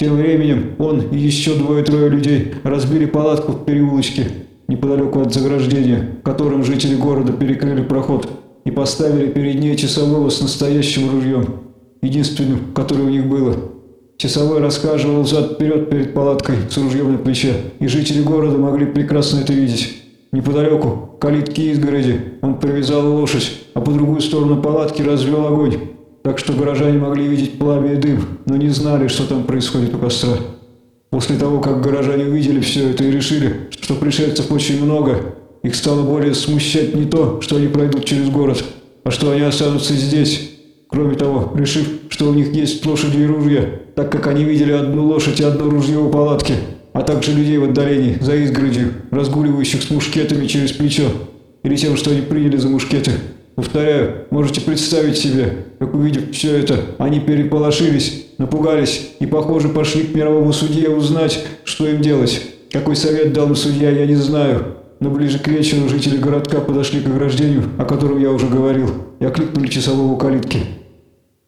Тем временем он и еще двое-трое людей разбили палатку в переулочке, неподалеку от заграждения, которым жители города перекрыли проход, и поставили перед ней часового с настоящим ружьем, единственным, которое у них было. Часовой рассказывал взад-вперед перед палаткой с ружьем на плече, и жители города могли прекрасно это видеть. Неподалеку, калитки изгороди, он привязал лошадь, а по другую сторону палатки развел огонь, так что горожане могли видеть пламя и дым, но не знали, что там происходит у костра. После того, как горожане увидели все это и решили, что пришельцев очень много, их стало более смущать не то, что они пройдут через город, а что они останутся здесь. Кроме того, решив, что у них есть лошади и ружья, так как они видели одну лошадь и одно ружье у палатки, а также людей в отдалении, за изгородью, разгуливающих с мушкетами через плечо, или тем, что они приняли за мушкеты. Повторяю, можете представить себе, как увидев все это, они переполошились, напугались и, похоже, пошли к мировому судье узнать, что им делать. Какой совет дал им судья, я не знаю. Но ближе к вечеру жители городка подошли к ограждению, о котором я уже говорил, и окликнули часового калитки.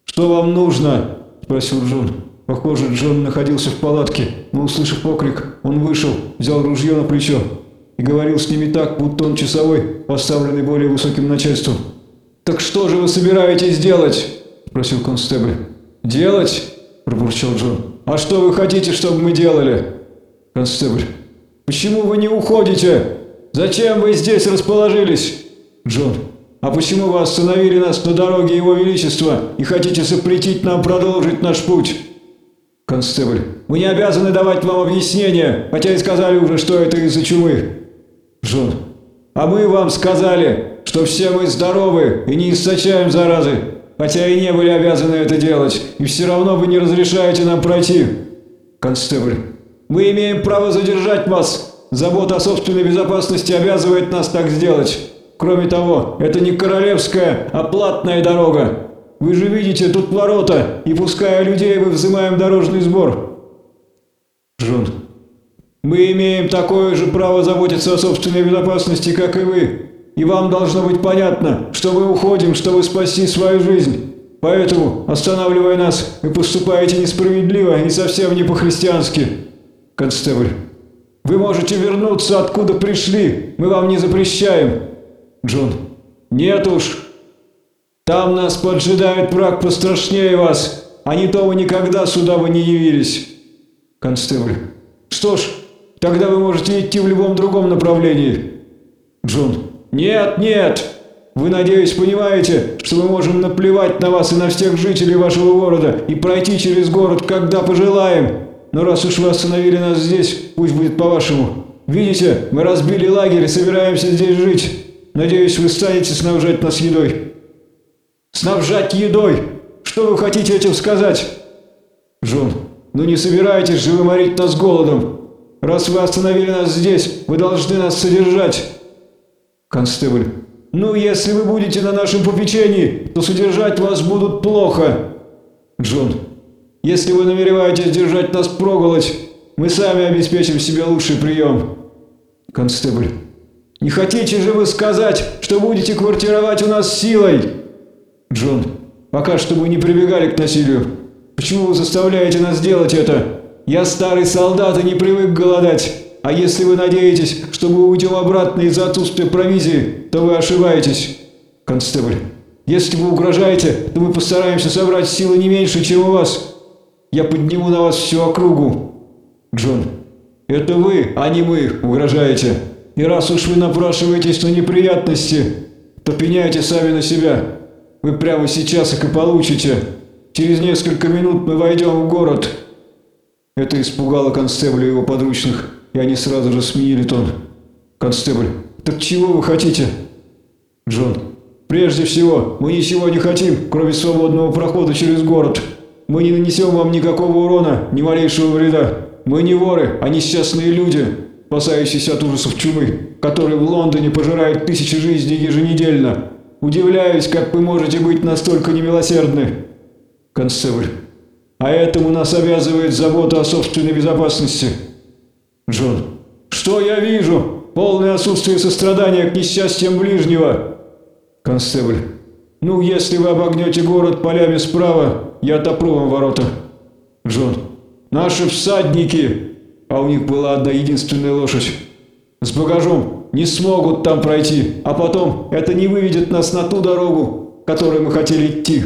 «Что вам нужно?» – спросил Джон. Похоже, Джон находился в палатке, но, услышав окрик, он вышел, взял ружье на плечо и говорил с ними так, будто он часовой, поставленный более высоким начальством. «Так что же вы собираетесь делать?» – спросил констебль. «Делать?» – пробурчал Джон. «А что вы хотите, чтобы мы делали?» Констебль. «Почему вы не уходите? Зачем вы здесь расположились?» Джон. «А почему вы остановили нас на дороге Его Величества и хотите запретить нам продолжить наш путь?» Констебль. «Мы не обязаны давать вам объяснения, хотя и сказали уже, что это из-за чумы». Джон. «А мы вам сказали, что все мы здоровы и не источаем заразы, хотя и не были обязаны это делать, и все равно вы не разрешаете нам пройти». Констебль. «Мы имеем право задержать вас. Забота о собственной безопасности обязывает нас так сделать. Кроме того, это не королевская, а платная дорога. Вы же видите, тут ворота, и пуская людей, мы взимаем дорожный сбор». Джон. «Мы имеем такое же право заботиться о собственной безопасности, как и вы. И вам должно быть понятно, что мы уходим, чтобы спасти свою жизнь. Поэтому, останавливая нас, вы поступаете несправедливо и совсем не по-христиански». Констебль. «Вы можете вернуться, откуда пришли. Мы вам не запрещаем». Джон. «Нет уж. Там нас поджидает враг пострашнее вас, а не то вы никогда сюда бы не явились». Констебль. «Что ж, тогда вы можете идти в любом другом направлении». Джон. «Нет, нет! Вы, надеюсь, понимаете, что мы можем наплевать на вас и на всех жителей вашего города и пройти через город, когда пожелаем. Но раз уж вы остановили нас здесь, пусть будет по-вашему. Видите, мы разбили лагерь и собираемся здесь жить. Надеюсь, вы станете снабжать нас едой». «Снабжать едой? Что вы хотите этим сказать?» «Джон, ну не собираетесь же вы морить нас голодом. Раз вы остановили нас здесь, вы должны нас содержать». Констебль. «Ну, если вы будете на нашем попечении, то содержать вас будут плохо». Джон. «Если вы намереваетесь держать нас проголодь, мы сами обеспечим себе лучший прием». Констебль. «Не хотите же вы сказать, что будете квартировать у нас силой?» Джон. «Пока что мы не прибегали к насилию. Почему вы заставляете нас делать это? Я старый солдат и не привык голодать. А если вы надеетесь, что мы уйдем обратно из-за отсутствия провизии, то вы ошибаетесь». Констебль. «Если вы угрожаете, то мы постараемся собрать силы не меньше, чем у вас. Я подниму на вас всю округу». Джон. «Это вы, а не мы, угрожаете. И раз уж вы напрашиваетесь на неприятности, то пеняйте сами на себя. Вы прямо сейчас их и получите. Через несколько минут мы войдем в город». Это испугало констебля и его подручных и они сразу же сменили тон. Констебль, так чего вы хотите? Джон, прежде всего, мы ничего не хотим, кроме свободного прохода через город. Мы не нанесем вам никакого урона, ни малейшего вреда. Мы не воры, а несчастные люди, спасающиеся от ужасов чумы, которые в Лондоне пожирают тысячи жизней еженедельно. Удивляюсь, как вы можете быть настолько немилосердны. Констебль, а этому нас обязывает забота о собственной безопасности. Джон. «Что я вижу? Полное отсутствие сострадания к несчастьям ближнего!» Констебль. «Ну, если вы обогнете город полями справа, я отопру вам ворота». Джон. Наши всадники!» А у них была одна единственная лошадь. «С багажом не смогут там пройти, а потом это не выведет нас на ту дорогу, которой мы хотели идти.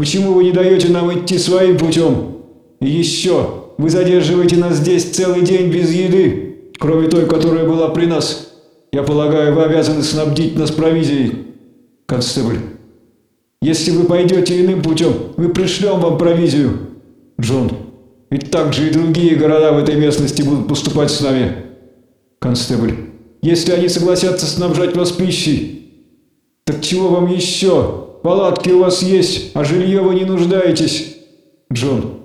Почему вы не даете нам идти своим путем? Еще, вы задерживаете нас здесь целый день без еды, кроме той, которая была при нас. Я полагаю, вы обязаны снабдить нас провизией». Констебль. «Если вы пойдете иным путем, мы пришлем вам провизию». Джон. «Ведь так же и другие города в этой местности будут поступать с нами». Констебль. «Если они согласятся снабжать вас пищей». «Так чего вам еще? Палатки у вас есть, а жилье вы не нуждаетесь». Джон.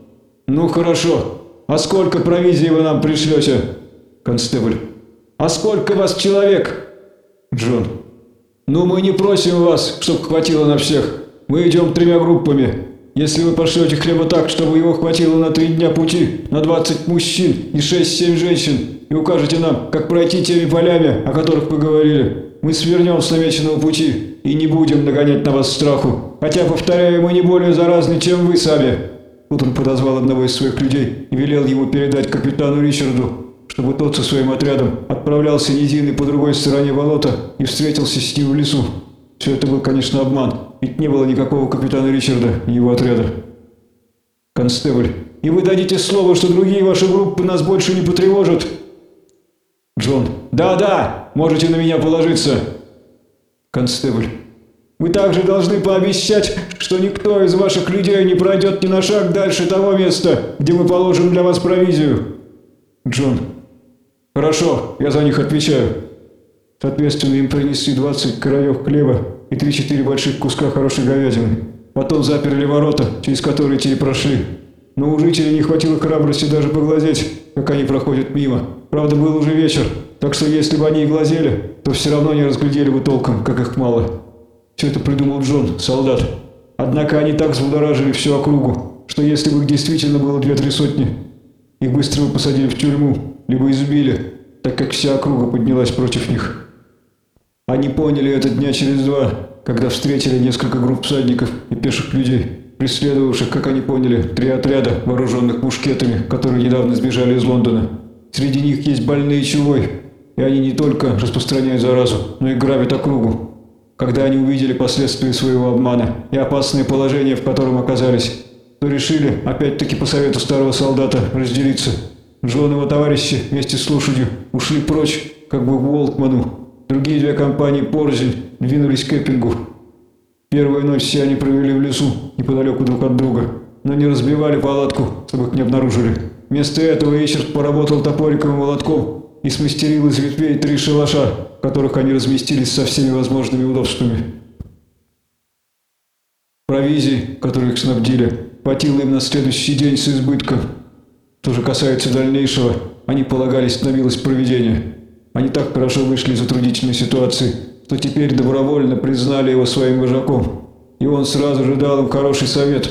«Ну хорошо. А сколько провизии вы нам пришлете?» Констебль. «А сколько вас человек?» Джон. «Ну, мы не просим вас, чтобы хватило на всех. Мы идем тремя группами. Если вы пошлете хлеба так, чтобы его хватило на три дня пути, на 20 мужчин и 6-7 женщин, и укажете нам, как пройти теми полями, о которых вы говорили, мы свернем с намеченного пути и не будем нагонять на вас страху. Хотя, повторяю, мы не более заразны, чем вы сами». Тут он подозвал одного из своих людей и велел ему передать капитану Ричарду, чтобы тот со своим отрядом отправлялся низины по другой стороне болота и встретился с ним в лесу. Все это был, конечно, обман, ведь не было никакого капитана Ричарда и его отряда. Констебль, и вы дадите слово, что другие ваши группы нас больше не потревожат? Джон, да-да, можете на меня положиться. Констебль, вы также должны пообещать, что никто из ваших людей не пройдет ни на шаг дальше того места, где мы положим для вас провизию. Джон, «Хорошо, я за них отвечаю». Соответственно, им принесли 20 краев хлеба и 3-4 больших куска хорошей говядины. Потом заперли ворота, через которые те и прошли. Но у жителей не хватило храбрости даже поглазеть, как они проходят мимо. Правда, был уже вечер, так что если бы они и глазели, то все равно не разглядели бы толком, как их мало. Все это придумал Джон, солдат. Однако они так взбудоражили всю округу, что если бы их действительно было две-три сотни, их быстро бы посадили в тюрьму, либо избили, так как вся округа поднялась против них. Они поняли это дня через два, когда встретили несколько групп всадников и пеших людей, преследовавших, как они поняли, три отряда, вооруженных мушкетами, которые недавно сбежали из Лондона. Среди них есть больные чумой, и они не только распространяют заразу, но и грабят округу. Когда они увидели последствия своего обмана и опасное положение, в котором оказались, то решили, опять-таки по совету старого солдата, разделиться – и его товарищи вместе с лошадью ушли прочь, как бы к Уолтману. Другие две компании порознь двинулись к Эппингу. Первую ночь все они провели в лесу, неподалеку друг от друга, но не разбивали палатку, чтобы их не обнаружили. Вместо этого Ричард поработал топориком и молотком и смастерил из ветвей три шалаша, в которых они разместились со всеми возможными удобствами. Провизии, которую их снабдили, хватило им на следующий день с избытком – что же касается дальнейшего, они полагались на милость проведения. Они так хорошо вышли из затруднительной ситуации, что теперь добровольно признали его своим вожаком. И он сразу же дал им хороший совет.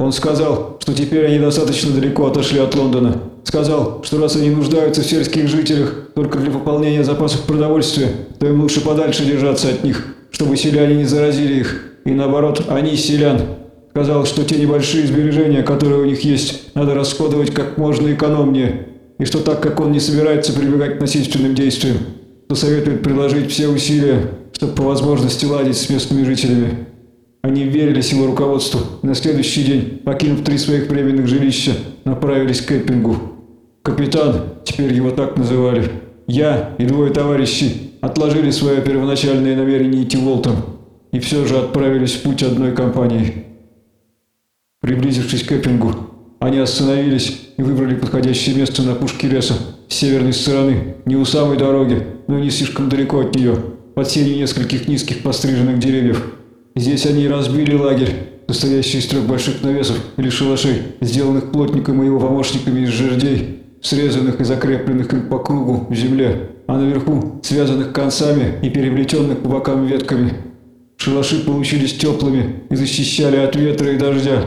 Он сказал, что теперь они достаточно далеко отошли от Лондона. Сказал, что раз они нуждаются в сельских жителях только для пополнения запасов продовольствия, то им лучше подальше держаться от них, чтобы селяне не заразили их. И наоборот, они селян Сказал, что те небольшие сбережения, которые у них есть, надо расходовать как можно экономнее, и что так как он не собирается прибегать к насильственным действиям, то советует приложить все усилия, чтобы по возможности ладить с местными жителями. Они верились его руководству на следующий день, покинув три своих временных жилища, направились к Эппингу. Капитан, теперь его так называли, я и двое товарищей отложили свое первоначальное намерение идти Волтом и все же отправились в путь одной компанией. Приблизившись к Эппингу, они остановились и выбрали подходящее место на пушке леса с северной стороны, не у самой дороги, но не слишком далеко от нее, под сенью нескольких низких постриженных деревьев. Здесь они разбили лагерь, состоящий из трех больших навесов или шалашей, сделанных плотником и его помощниками из жердей, срезанных и закрепленных по кругу в земле, а наверху связанных концами и переплетенных по бокам ветками. Шалаши получились теплыми и защищали от ветра и дождя,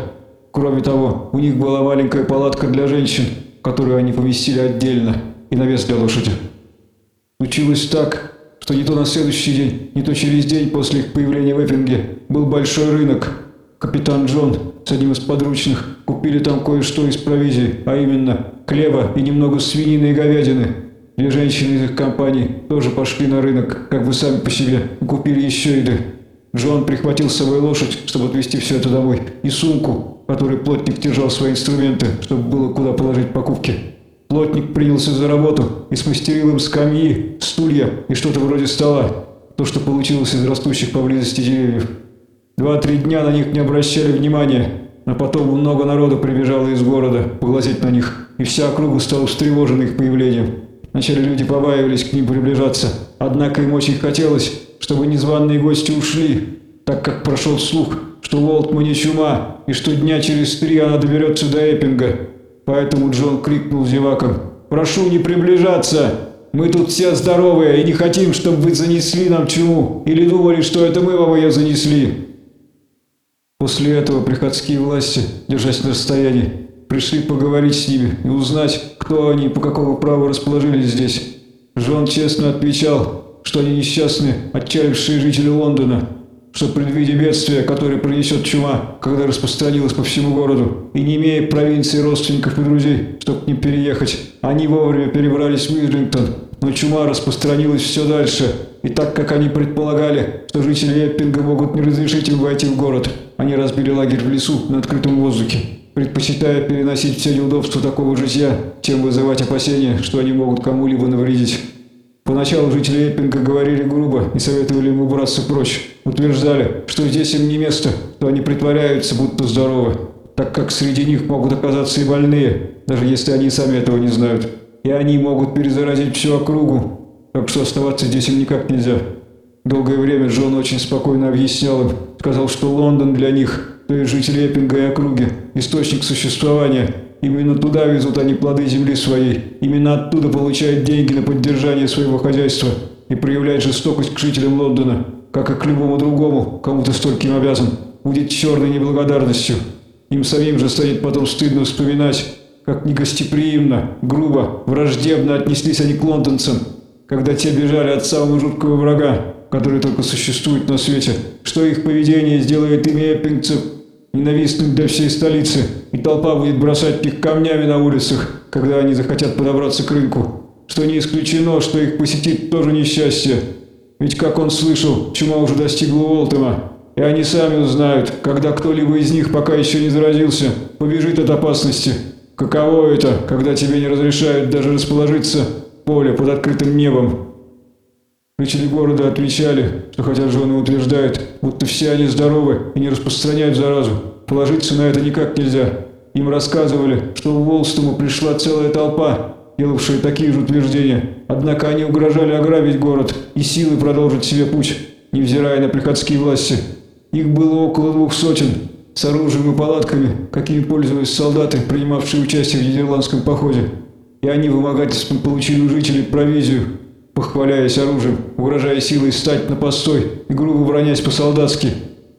Кроме того, у них была маленькая палатка для женщин, которую они поместили отдельно, и навес для лошади. Случилось так, что не то на следующий день, не то через день после их появления в Эппинге был большой рынок. Капитан Джон с одним из подручных, купили там кое-что из провизии, а именно хлеба и немного свинины и говядины. Две женщины из их компании тоже пошли на рынок, как бы сами по себе, и купили еще еды. Джон прихватил с собой лошадь, чтобы отвезти все это домой, и сумку, в которой плотник держал свои инструменты, чтобы было куда положить покупки. Плотник принялся за работу и смастерил им скамьи, стулья и что-то вроде стола, то, что получилось из растущих поблизости деревьев. Два-три дня на них не обращали внимания, а потом много народу прибежало из города поглазеть на них, и вся округа стала встревожена их появлением. Вначале люди побаивались к ним приближаться, однако им очень хотелось, чтобы незваные гости ушли, так как прошел слух, что в Олтмане чума, и что дня через три она доберется до Эппинга. Поэтому Джон крикнул зевакам «Прошу не приближаться! Мы тут все здоровые и не хотим, чтобы вы занесли нам чуму, или думали, что это мы вам ее занесли!» После этого приходские власти, держась на расстоянии, пришли поговорить с ними и узнать, кто они и по какому праву расположились здесь. Джон честно отвечал, что они несчастные, отчаявшие жители Лондона, что предвидя бедствия, которое принесет чума, когда распространилась по всему городу, и не имея провинции родственников и друзей, чтобы к ним переехать, они вовремя перебрались в Уизлингтон, но чума распространилась все дальше, и так как они предполагали, что жители Эппинга могут не разрешить им войти в город, они разбили лагерь в лесу на открытом воздухе, предпочитая переносить все неудобства такого житья, чем вызывать опасения, что они могут кому-либо навредить. Поначалу жители Эппинга говорили грубо и советовали ему убраться прочь. Утверждали, что здесь им не место, что они притворяются, будто здоровы, так как среди них могут оказаться и больные, даже если они сами этого не знают. И они могут перезаразить всю округу, так что оставаться здесь им никак нельзя. Долгое время Джон очень спокойно объяснял им, сказал, что Лондон для них, то есть жители Эппинга и округи, источник существования – Именно туда везут они плоды земли своей. Именно оттуда получают деньги на поддержание своего хозяйства и проявляют жестокость к жителям Лондона, как и к любому другому, кому ты столько им обязан, будет черной неблагодарностью. Им самим же станет потом стыдно вспоминать, как негостеприимно, грубо, враждебно отнеслись они к лондонцам, когда те бежали от самого жуткого врага, который только существует на свете, что их поведение сделает ими эппингцев ненавистным для всей столицы, и толпа будет бросать их камнями на улицах, когда они захотят подобраться к рынку. Что не исключено, что их посетит тоже несчастье. Ведь, как он слышал, чума уже достигла Уолтема, и они сами узнают, когда кто-либо из них, пока еще не заразился, побежит от опасности. Каково это, когда тебе не разрешают даже расположиться в поле под открытым небом? Жители города отвечали, что хотя жены утверждают, будто все они здоровы и не распространяют заразу, положиться на это никак нельзя. Им рассказывали, что в Волстому пришла целая толпа, делавшая такие же утверждения, однако они угрожали ограбить город и силой продолжить себе путь, невзирая на приходские власти. Их было около двух сотен, с оружием и палатками, какими пользовались солдаты, принимавшие участие в Нидерландском походе. И они вымогательством получили у жителей провизию, похваляясь оружием, угрожая силой стать на постой и грубо бронясь по-солдатски.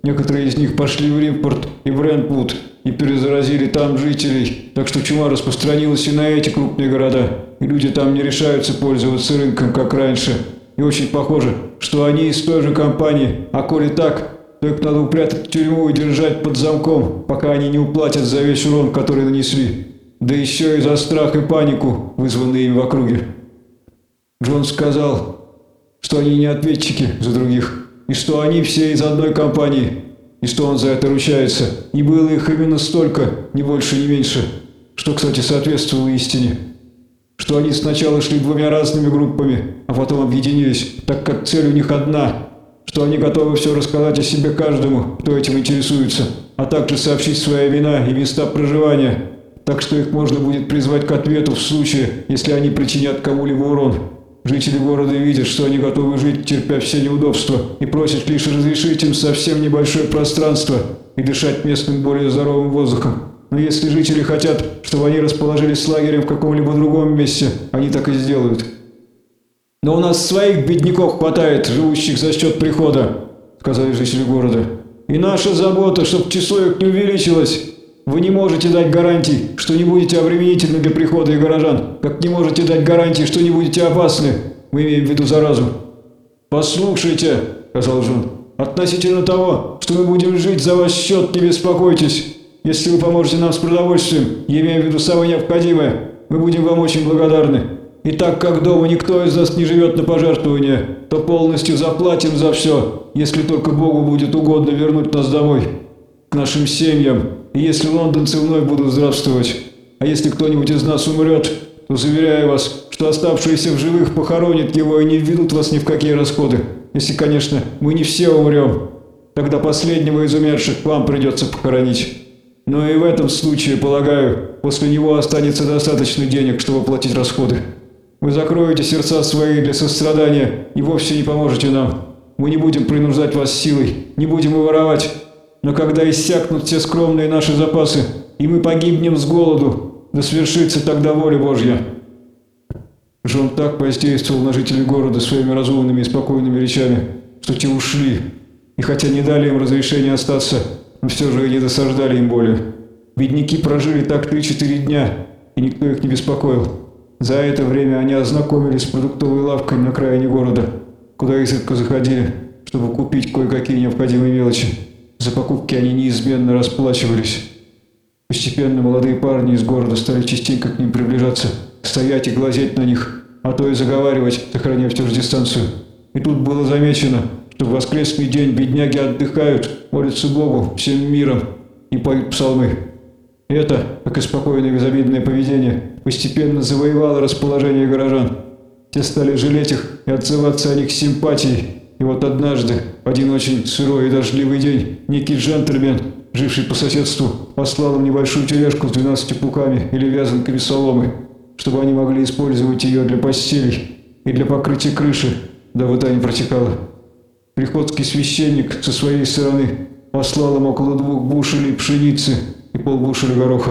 Некоторые из них пошли в Римпорт и Брентвуд и перезаразили там жителей, так что чума распространилась и на эти крупные города, и люди там не решаются пользоваться рынком, как раньше. И очень похоже, что они из той же компании, а коли так, то их надо упрятать в тюрьму и держать под замком, пока они не уплатят за весь урон, который нанесли. Да еще и за страх и панику, вызванные им в округе. Джон сказал, что они не ответчики за других, и что они все из одной компании, и что он за это ручается. И было их именно столько, ни больше, ни меньше, что, кстати, соответствовало истине. Что они сначала шли двумя разными группами, а потом объединились, так как цель у них одна, что они готовы все рассказать о себе каждому, кто этим интересуется, а также сообщить свои имена и места проживания, так что их можно будет призвать к ответу в случае, если они причинят кому-либо урон. Жители города видят, что они готовы жить, терпя все неудобства, и просят лишь разрешить им совсем небольшое пространство и дышать местным более здоровым воздухом. Но если жители хотят, чтобы они расположились с лагерем в каком-либо другом месте, они так и сделают. «Но у нас своих бедняков хватает, живущих за счет прихода», – сказали жители города. «И наша забота, чтобы число их не увеличилось». Вы не можете дать гарантий, что не будете обременительны для прихода и горожан, как не можете дать гарантии, что не будете опасны. Мы имеем в виду заразу. «Послушайте», – сказал Джон, – «относительно того, что мы будем жить за ваш счет, не беспокойтесь. Если вы поможете нам с продовольствием, я имею в виду самое необходимое, мы будем вам очень благодарны. И так как дома никто из нас не живет на пожертвования, то полностью заплатим за все, если только Богу будет угодно вернуть нас домой, к нашим семьям, и если лондонцы вновь будут здравствовать. А если кто-нибудь из нас умрет, то заверяю вас, что оставшиеся в живых похоронят его и не введут вас ни в какие расходы. Если, конечно, мы не все умрем. Тогда последнего из умерших вам придется похоронить. Но и в этом случае, полагаю, после него останется достаточно денег, чтобы платить расходы. Вы закроете сердца свои для сострадания и вовсе не поможете нам. Мы не будем принуждать вас силой, не будем и воровать. Но когда иссякнут все скромные наши запасы, и мы погибнем с голоду, да свершится тогда воля Божья». Жон так воздействовал на жителей города своими разумными и спокойными речами, что те ушли, и хотя не дали им разрешения остаться, но все же не досаждали им более. Бедняки прожили так три-четыре дня, и никто их не беспокоил. За это время они ознакомились с продуктовой лавкой на окраине города, куда изредка заходили, чтобы купить кое-какие необходимые мелочи. За покупки они неизменно расплачивались. Постепенно молодые парни из города стали частенько к ним приближаться, стоять и глазеть на них, а то и заговаривать, сохраняя все же дистанцию. И тут было замечено, что в воскресный день бедняги отдыхают, молятся Богу всем миром и поют псалмы. Это, как и спокойное безобидное поведение, постепенно завоевало расположение горожан. Те стали жалеть их и отзываться о них с симпатией. И вот однажды, в один очень сырой и дождливый день, некий джентльмен, живший по соседству, послал им небольшую тележку с 12 пуками или вязанками соломы, чтобы они могли использовать ее для постелей и для покрытия крыши, да вода не протекала. Приходский священник со своей стороны послал им около двух бушелей пшеницы и полбушеля гороха.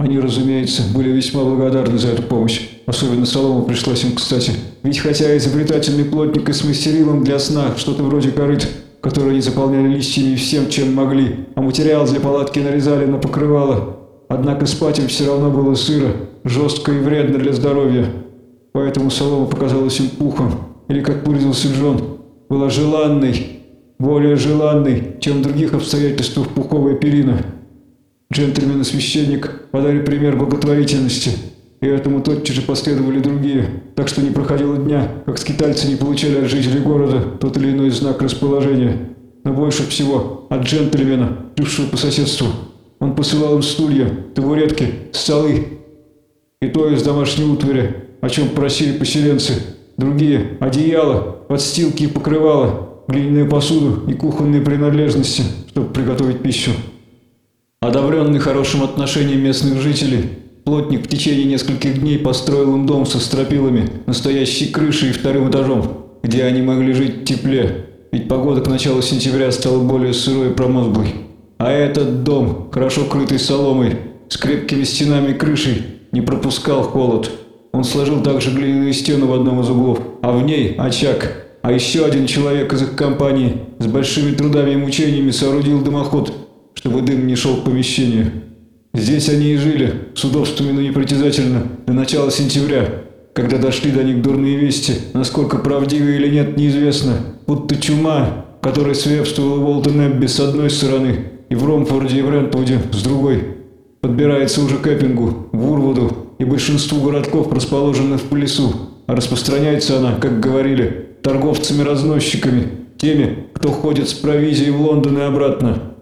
Они, разумеется, были весьма благодарны за эту помощь. Особенно солома пришлась им кстати. Ведь хотя изобретательный плотник и смастерил им для сна что-то вроде корыт, которые они заполняли листьями всем, чем могли, а материал для палатки нарезали на покрывало, однако спать им все равно было сыро, жестко и вредно для здоровья. Поэтому солома показалась им пухом, или, как выразился Джон, была желанной, более желанной, чем в других обстоятельствах пуховая перина. Джентльмен и священник подали пример благотворительности, и этому тотчас же последовали другие, так что не проходило дня, как скитальцы не получали от жителей города тот или иной знак расположения. Но больше всего от джентльмена, жившего по соседству. Он посылал им стулья, табуретки, столы, и то из домашней утвари, о чем просили поселенцы. Другие – одеяла, подстилки и покрывала, глиняную посуду и кухонные принадлежности, чтобы приготовить пищу. Одобренный хорошим отношением местных жителей, плотник в течение нескольких дней построил им дом со стропилами, настоящей крышей и вторым этажом, где они могли жить в тепле, ведь погода к началу сентября стала более сырой и промозглой. А этот дом, хорошо крытый соломой, с крепкими стенами и крышей, не пропускал холод. Он сложил также глиняную стену в одном из углов, а в ней очаг. А еще один человек из их компании с большими трудами и мучениями соорудил дымоход – чтобы дым не шел к помещению. Здесь они и жили, с удобствами, но непритязательно, до начала сентября, когда дошли до них дурные вести, насколько правдивы или нет, неизвестно, будто чума, которая свирепствовала в Уолтон-Эбби с одной стороны и в Ромфорде и Брентвуде с другой, подбирается уже к Эппингу, Вурвуду и большинству городков, расположенных в лесу, а распространяется она, как говорили, торговцами-разносчиками, теми, кто ходит с провизией в Лондон и обратно,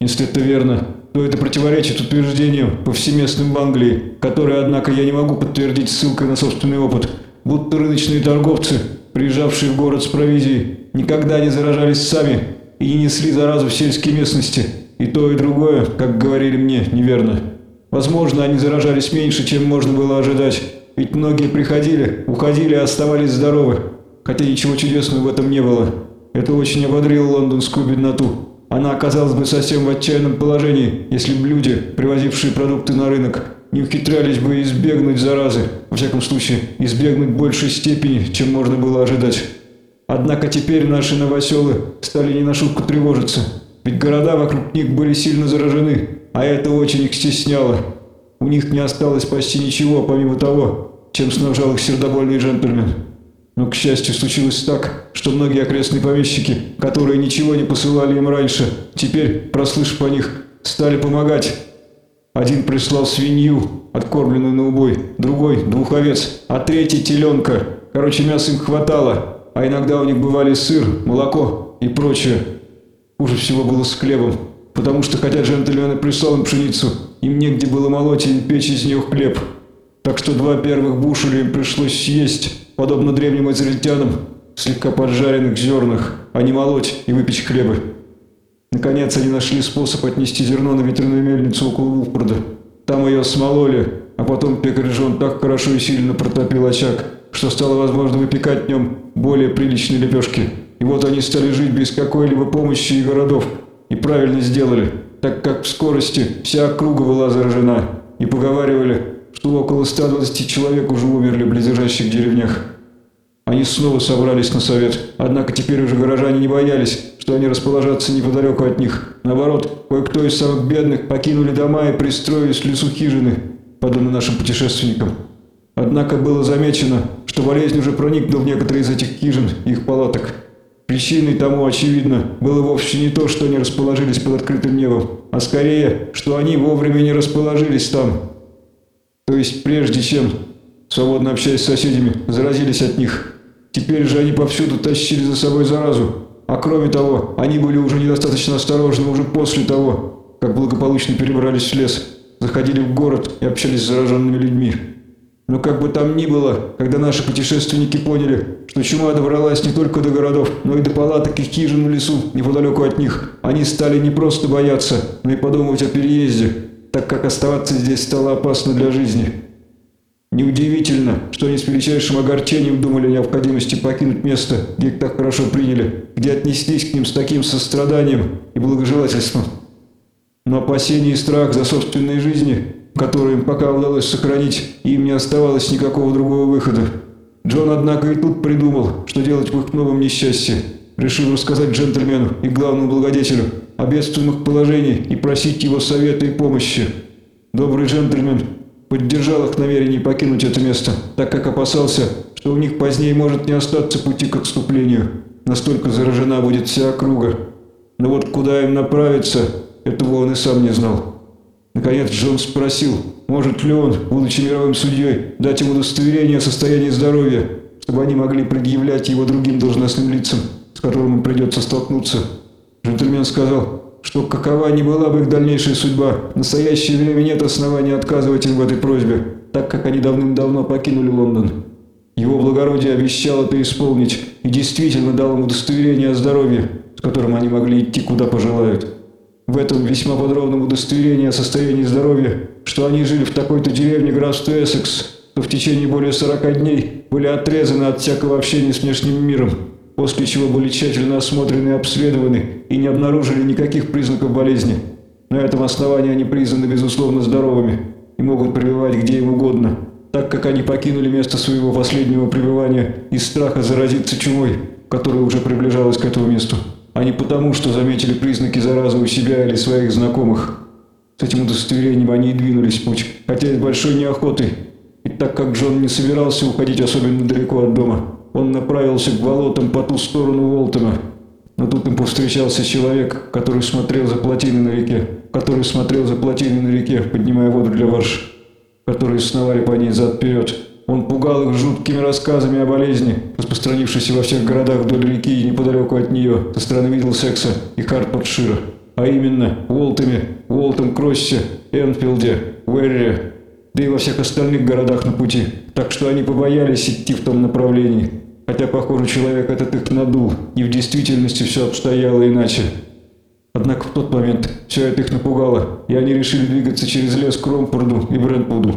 если это верно, то это противоречит утверждению повсеместным в Англии, которое, однако, я не могу подтвердить ссылкой на собственный опыт, будто рыночные торговцы, приезжавшие в город с провизией, никогда не заражались сами и не несли заразу в сельские местности. И то, и другое, как говорили мне, неверно. Возможно, они заражались меньше, чем можно было ожидать, ведь многие приходили, уходили и оставались здоровы, хотя ничего чудесного в этом не было. Это очень ободрило лондонскую бедноту. Она оказалась бы совсем в отчаянном положении, если бы люди, привозившие продукты на рынок, не ухитрялись бы избегнуть заразы, во всяком случае, избегнуть большей степени, чем можно было ожидать. Однако теперь наши новоселы стали не на шутку тревожиться, ведь города вокруг них были сильно заражены, а это очень их стесняло. У них не осталось почти ничего, помимо того, чем снабжал их сердобольный джентльмен. Но, к счастью, случилось так, что многие окрестные помещики, которые ничего не посылали им раньше, теперь, прослышав о них, стали помогать. Один прислал свинью, откормленную на убой, другой – двух овец, а третий – теленка. Короче, мяса им хватало, а иногда у них бывали сыр, молоко и прочее. Хуже всего было с хлебом, потому что хотя джентльмен и прислал им пшеницу, им негде было молоть и печь из нее хлеб. Так что два первых бушеля им пришлось съесть, подобно древним израильтянам, слегка поджаренных зернах, а не молоть и выпечь хлеба. Наконец они нашли способ отнести зерно на ветряную мельницу около Вулфорда. Там ее смололи, а потом пекарь Джон так хорошо и сильно протопил очаг, что стало возможно выпекать в нем более приличные лепешки. И вот они стали жить без какой-либо помощи и городов. И правильно сделали, так как в скорости вся округа была заражена. И поговаривали, что около 120 человек уже умерли в близлежащих деревнях. Они снова собрались на совет, однако теперь уже горожане не боялись, что они расположатся неподалеку от них. Наоборот, кое-кто из самых бедных покинули дома и пристроились в лесу хижины, подобно нашим путешественникам. Однако было замечено, что болезнь уже проникла в некоторые из этих хижин и их палаток. Причиной тому, очевидно, было вовсе не то, что они расположились под открытым небом, а скорее, что они вовремя не расположились там. То есть прежде чем, свободно общаясь с соседями, заразились от них – Теперь же они повсюду тащили за собой заразу. А кроме того, они были уже недостаточно осторожны уже после того, как благополучно перебрались в лес, заходили в город и общались с зараженными людьми. Но как бы там ни было, когда наши путешественники поняли, что чума добралась не только до городов, но и до палаток и хижин в лесу неподалеку от них, они стали не просто бояться, но и подумывать о переезде, так как оставаться здесь стало опасно для жизни. Неудивительно, что они с величайшим огорчением думали о необходимости покинуть место, где их так хорошо приняли, где отнеслись к ним с таким состраданием и благожелательством. Но опасения и страх за собственные жизни, которые им пока удалось сохранить, им не оставалось никакого другого выхода. Джон, однако, и тут придумал, что делать в их новом несчастье. Решил рассказать джентльмену и главному благодетелю о бедственных положении и просить его совета и помощи. Добрый джентльмен поддержал их намерение покинуть это место, так как опасался, что у них позднее может не остаться пути к отступлению. Настолько заражена будет вся округа. Но вот куда им направиться, этого он и сам не знал. Наконец Джон спросил, может ли он, будучи мировым судьей, дать им удостоверение о состоянии здоровья, чтобы они могли предъявлять его другим должностным лицам, с которым им придется столкнуться. Джентльмен сказал, что какова ни была бы их дальнейшая судьба, в настоящее время нет основания отказывать им в этой просьбе, так как они давным-давно покинули Лондон. Его благородие обещал это исполнить и действительно дал им удостоверение о здоровье, с которым они могли идти куда пожелают. В этом весьма подробном удостоверении о состоянии здоровья, что они жили в такой-то деревне графства Эссекс, то в течение более 40 дней были отрезаны от всякого общения с внешним миром, после чего были тщательно осмотрены и обследованы и не обнаружили никаких признаков болезни. На этом основании они признаны безусловно здоровыми и могут пребывать где им угодно, так как они покинули место своего последнего пребывания из страха заразиться чумой, которая уже приближалась к этому месту, а не потому, что заметили признаки заразы у себя или своих знакомых. С этим удостоверением они и двинулись в путь, хотя и с большой неохотой, и так как Джон не собирался уходить особенно далеко от дома. Он направился к болотам по ту сторону Волтона. Но тут им повстречался человек, который смотрел за плотиной на реке, который смотрел за плотиной на реке, поднимая воду для барж, которые сновали по ней зад-вперед. Он пугал их жуткими рассказами о болезни, распространившейся во всех городах вдоль реки и неподалеку от нее, со стороны Мидлсекса и Хартфордшира. А именно, Уолтами, Уолтон-Кроссе, Энфилде, Уэрри, да и во всех остальных городах на пути. Так что они побоялись идти в том направлении. Хотя, похоже, человек этот их надул, и в действительности все обстояло иначе. Однако в тот момент все это их напугало, и они решили двигаться через лес к Ромпорду и Брентвуду.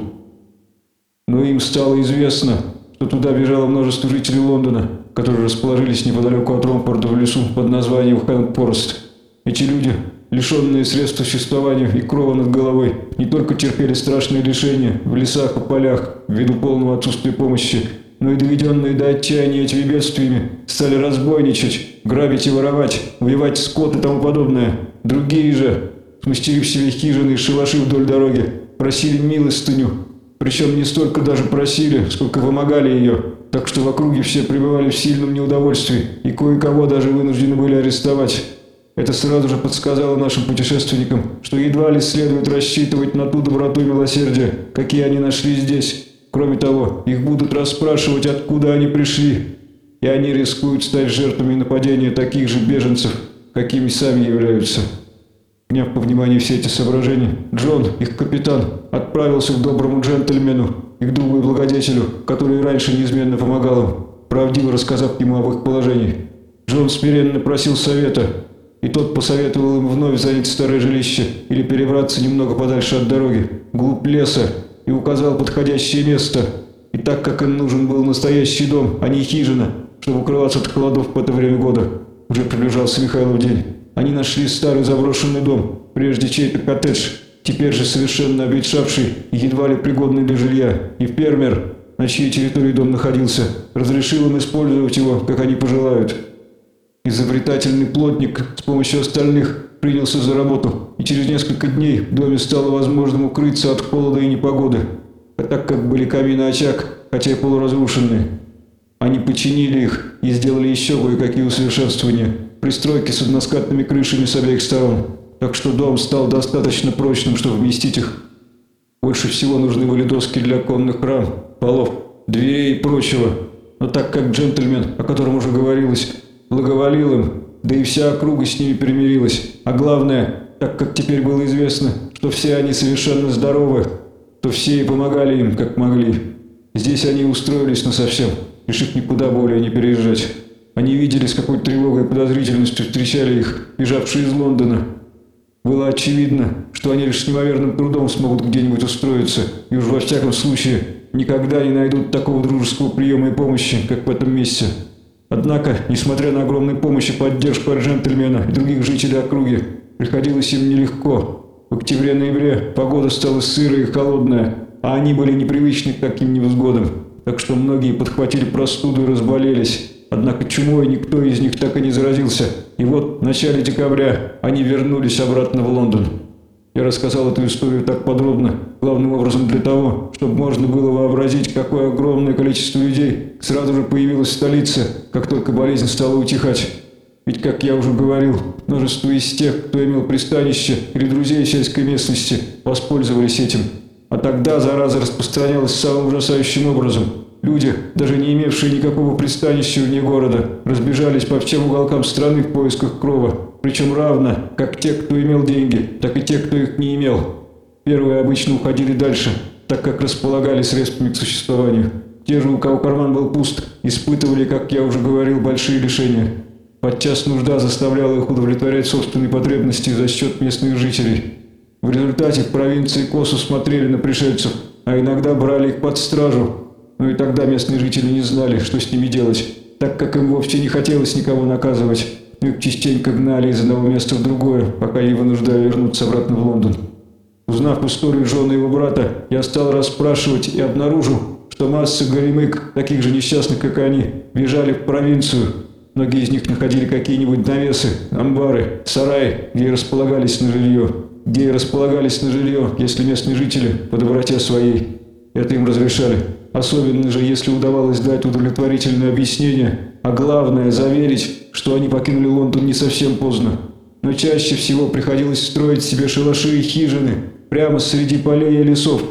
Но им стало известно, что туда бежало множество жителей Лондона, которые расположились неподалеку от Ромпорда в лесу под названием Хэнд-Форест. Эти люди, лишенные средств существования и крова над головой, не только терпели страшные лишения в лесах и полях ввиду полного отсутствия помощи, но и доведенные до отчаяния этими бедствиями, стали разбойничать, грабить и воровать, убивать скот и тому подобное. Другие же, смастерив себе хижины и шалаши вдоль дороги, просили милостыню, причем не столько даже просили, сколько вымогали ее, так что в округе все пребывали в сильном неудовольствии, и кое-кого даже вынуждены были арестовать. Это сразу же подсказало нашим путешественникам, что едва ли следует рассчитывать на ту доброту и милосердие, какие они нашли здесь. Кроме того, их будут расспрашивать, откуда они пришли, и они рискуют стать жертвами нападения таких же беженцев, какими сами являются. Вняв по вниманию все эти соображения, Джон, их капитан, отправился к доброму джентльмену, их другу и благодетелю, который раньше неизменно помогал им, правдиво рассказав ему об их положении. Джон смиренно просил совета, и тот посоветовал им вновь занять старое жилище или перебраться немного подальше от дороги, глубь леса, и указал подходящее место. И так как им нужен был настоящий дом, а не хижина, чтобы укрываться от холодов в это время года, уже приближался Михайлов день. Они нашли старый заброшенный дом, прежде чей-то коттедж, теперь же совершенно обветшавший и едва ли пригодный для жилья, и фермер, на чьей территории дом находился, разрешил им использовать его, как они пожелают. Изобретательный плотник с помощью остальных принялся за работу, и через несколько дней в доме стало возможным укрыться от холода и непогоды, а так как были камин и очаг, хотя и полуразрушенные. Они починили их и сделали еще кое-какие усовершенствования – пристройки с односкатными крышами с обеих сторон, так что дом стал достаточно прочным, чтобы вместить их. Больше всего нужны были доски для конных рам, полов, дверей и прочего. Но так как джентльмен, о котором уже говорилось, благоволил им, да и вся округа с ними примирилась, а главное, так как теперь было известно, что все они совершенно здоровы, то все и помогали им, как могли. Здесь они устроились насовсем, решив никуда более не переезжать. Они видели, с какой тревогой и подозрительностью встречали их, бежавшие из Лондона. Было очевидно, что они лишь с неимоверным трудом смогут где-нибудь устроиться, и уж во всяком случае никогда не найдут такого дружеского приема и помощи, как в этом месте. Однако, несмотря на огромную помощь и поддержку от джентльмена и других жителей округи, приходилось им нелегко. В октябре-ноябре погода стала сырая и холодная, а они были непривычны к таким невзгодам, так что многие подхватили простуду и разболелись. Однако чумой никто из них так и не заразился. И вот в начале декабря они вернулись обратно в Лондон. Я рассказал эту историю так подробно, главным образом для того, чтобы можно было вообразить, какое огромное количество людей сразу же появилось в столице, как только болезнь стала утихать. Ведь, как я уже говорил, множество из тех, кто имел пристанище или друзей в сельской местности, воспользовались этим. А тогда зараза распространялась самым ужасающим образом – Люди, даже не имевшие никакого пристанища вне города, разбежались по всем уголкам страны в поисках крова, причем равно как те, кто имел деньги, так и те, кто их не имел. Первые обычно уходили дальше, так как располагали средствами к существованию. Те же, у кого карман был пуст, испытывали, как я уже говорил, большие лишения. Подчас нужда заставляла их удовлетворять собственные потребности за счет местных жителей. В результате в провинции косо смотрели на пришельцев, а иногда брали их под стражу, но и тогда местные жители не знали, что с ними делать, так как им вовсе не хотелось никого наказывать. Их частенько гнали из одного места в другое, пока не вынуждали вернуться обратно в Лондон. Узнав историю жены его брата, я стал расспрашивать и обнаружил, что масса горемык, таких же несчастных, как они, бежали в провинцию. Многие из них находили какие-нибудь навесы, амбары, сараи, где и располагались на жилье. Где и располагались на жилье, если местные жители, по доброте своей, это им разрешали. Особенно же, если удавалось дать удовлетворительное объяснение, а главное – заверить, что они покинули Лондон не совсем поздно. Но чаще всего приходилось строить себе шалаши и хижины прямо среди полей и лесов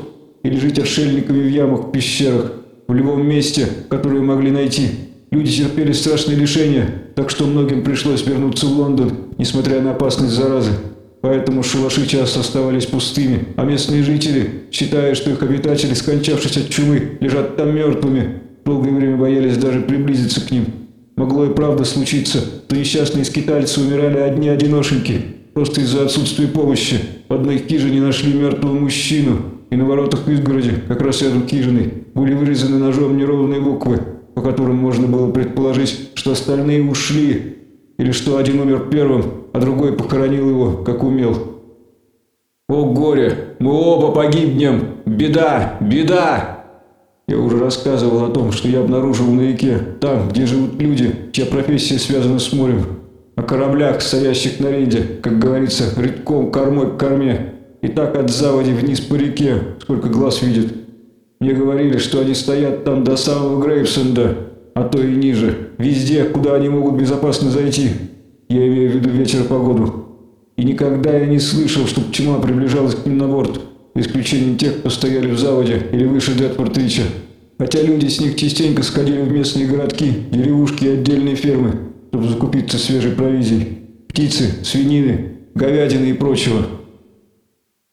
или жить отшельниками в ямах, пещерах, в любом месте, которое могли найти. Люди терпели страшные лишения, так что многим пришлось вернуться в Лондон, несмотря на опасность заразы. Поэтому шалаши часто оставались пустыми, а местные жители, считая, что их обитатели, скончавшись от чумы, лежат там мертвыми, долгое время боялись даже приблизиться к ним. Могло и правда случиться, что несчастные скитальцы умирали одни-одиношеньки, просто из-за отсутствия помощи. В одной хижине нашли мертвого мужчину, и на воротах изгороди, как раз рядом хижиной, были вырезаны ножом неровные буквы, по которым можно было предположить, что остальные ушли, или что один умер первым, а другой похоронил его, как умел. «О горе! Мы оба погибнем! Беда! Беда!» Я уже рассказывал о том, что я обнаружил на реке, там, где живут люди, чья профессия связана с морем. О кораблях, стоящих на рейде, как говорится, редком кормой к корме. И так от заводи вниз по реке, сколько глаз видит. Мне говорили, что они стоят там до самого Грейпсенда, а то и ниже, везде, куда они могут безопасно зайти. Я имею в виду вечер погоду. И никогда я не слышал, чтобы чума приближалась к ним на борт, исключением тех, кто стояли в заводе или выше Детфорд-Рича. Хотя люди с них частенько сходили в местные городки, деревушки и отдельные фермы, чтобы закупиться свежей провизией. Птицы, свинины, говядины и прочего.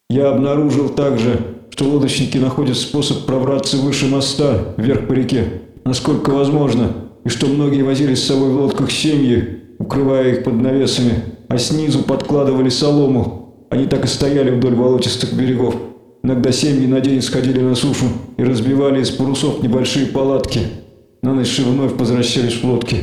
Я обнаружил также, что лодочники находят способ пробраться выше моста, вверх по реке, насколько возможно, и что многие возили с собой в лодках семьи, укрывая их под навесами, а снизу подкладывали солому. Они так и стояли вдоль болотистых берегов. Иногда семьи на день сходили на сушу и разбивали из парусов небольшие палатки. На ночь вновь возвращались в лодки.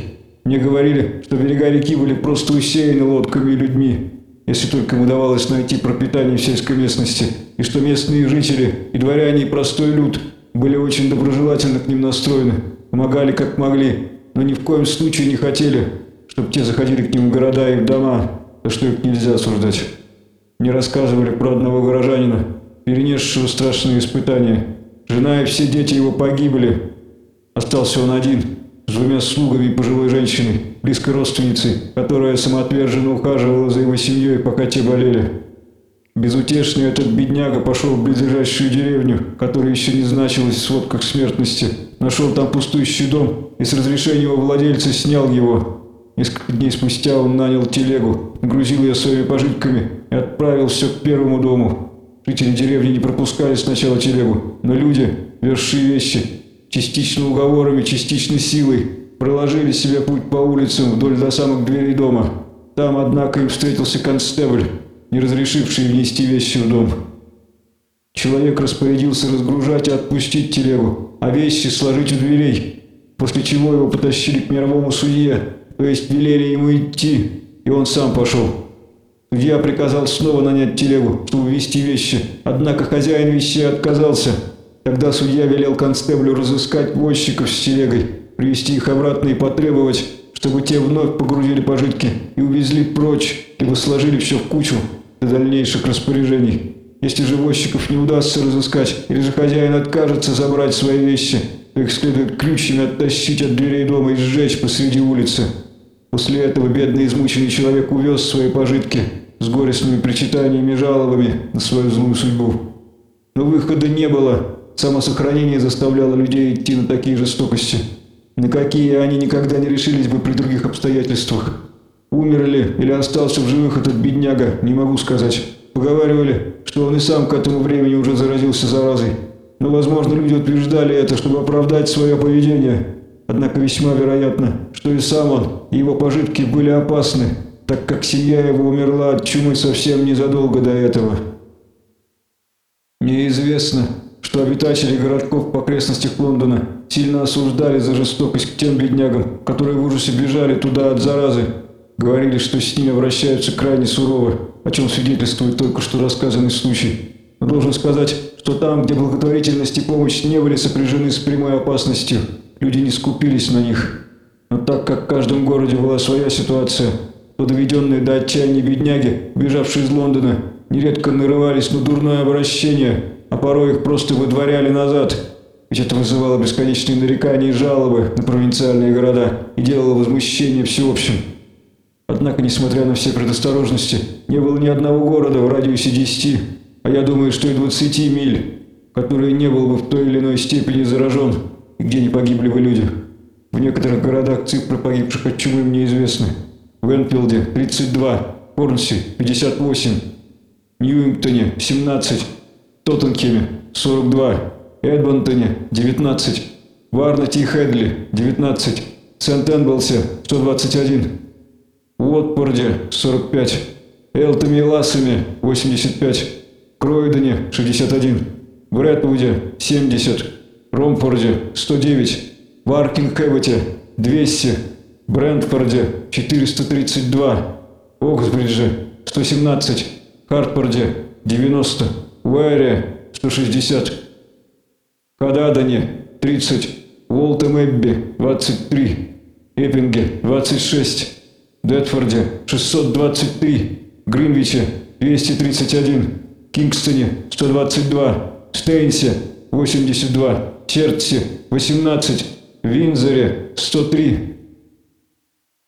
Мне говорили, что берега реки были просто усеяны лодками и людьми, если только им удавалось найти пропитание в сельской местности, и что местные жители, и дворяне, и простой люд были очень доброжелательно к ним настроены, помогали как могли, но ни в коем случае не хотели, чтобы те заходили к ним в города и в дома, за что их нельзя осуждать. Мне рассказывали про одного горожанина, перенесшего страшные испытания. Жена и все дети его погибли. Остался он один, с двумя слугами и пожилой женщиной, близкой родственницей, которая самоотверженно ухаживала за его семьей, пока те болели. Безутешный этот бедняга пошел в близлежащую деревню, которая еще не значилась в сводках смертности. Нашел там пустующий дом и с разрешения его владельца снял его. Несколько дней спустя он нанял телегу, грузил ее своими пожитками и отправил все к первому дому. Жители деревни не пропускали сначала телегу, но люди, вершие вещи, частично уговорами, частично силой, проложили себе путь по улицам вдоль до самых дверей дома. Там, однако, им встретился констебль, не разрешивший внести вещи в дом. Человек распорядился разгружать и отпустить телегу, а вещи сложить у дверей, после чего его потащили к мировому судье, то есть велели ему идти, и он сам пошел. Судья приказал снова нанять телегу, чтобы везти вещи, однако хозяин вещей отказался – Тогда судья велел констеблю разыскать возчиков с телегой, привести их обратно и потребовать, чтобы те вновь погрузили пожитки и увезли прочь, ибо сложили все в кучу до дальнейших распоряжений. Если же возчиков не удастся разыскать, или же хозяин откажется забрать свои вещи, то их следует ключами оттащить от дверей дома и сжечь посреди улицы. После этого бедный измученный человек увез свои пожитки с горестными причитаниями и жалобами на свою злую судьбу. Но выхода не было, Самосохранение заставляло людей идти на такие жестокости, на какие они никогда не решились бы при других обстоятельствах. Умер ли или остался в живых этот бедняга, не могу сказать. Поговаривали, что он и сам к этому времени уже заразился заразой. Но, возможно, люди утверждали это, чтобы оправдать свое поведение. Однако весьма вероятно, что и сам он, и его пожитки были опасны, так как семья его умерла от чумы совсем незадолго до этого. Мне известно, что обитатели городков в окрестностях Лондона сильно осуждали за жестокость к тем беднягам, которые в ужасе бежали туда от заразы. Говорили, что с ними обращаются крайне сурово, о чем свидетельствует только что рассказанный случай. Должен сказать, что там, где благотворительность и помощь не были сопряжены с прямой опасностью, люди не скупились на них. Но так как в каждом городе была своя ситуация, то доведенные до отчаяния бедняги, бежавшие из Лондона, нередко нарывались на дурное обращение – а порой их просто выдворяли назад, ведь это вызывало бесконечные нарекания и жалобы на провинциальные города и делало возмущение всеобщим. Однако, несмотря на все предосторожности, не было ни одного города в радиусе 10, а я думаю, что и 20 миль, который не был бы в той или иной степени заражен, где не погибли бы люди. В некоторых городах цифры погибших от чумы мне известны. В Энфилде – 32, Корнси – 58, Ньюингтоне – 17, Тоттенхеме – 42, Эдмонтоне – 19, Варнати и Хедли – 19, Сент-Энбелсе – 121, Уотпорде – 45, Элтоме и Лассами – 85, Кройдене – 61, Брэдвуде – 70, Ромфорде – 109, Варкингхэвете – 200, Брентфорде – 432, Оксбридже – 117, Хартфорде – 90, Уэре 160, Кададане 30, Уолтем-Эбби 23, Эппинге 26, Детфорде 623, Гринвиче 231, Кингстоне 122, Стейнсе 82, Чертсе 18, Винзоре 103,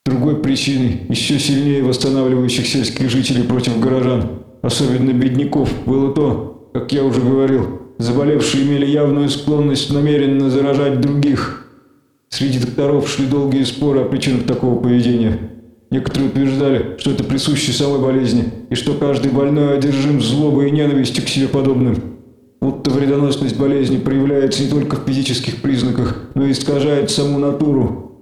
Другой причиной, еще сильнее восстанавливающих сельских жителей против горожан, особенно бедняков, было то, как я уже говорил, заболевшие имели явную склонность намеренно заражать других. Среди докторов шли долгие споры о причинах такого поведения. Некоторые утверждали, что это присуще самой болезни, и что каждый больной одержим злобой и ненавистью к себе подобным. Будто вредоносность болезни проявляется не только в физических признаках, но и искажает саму натуру.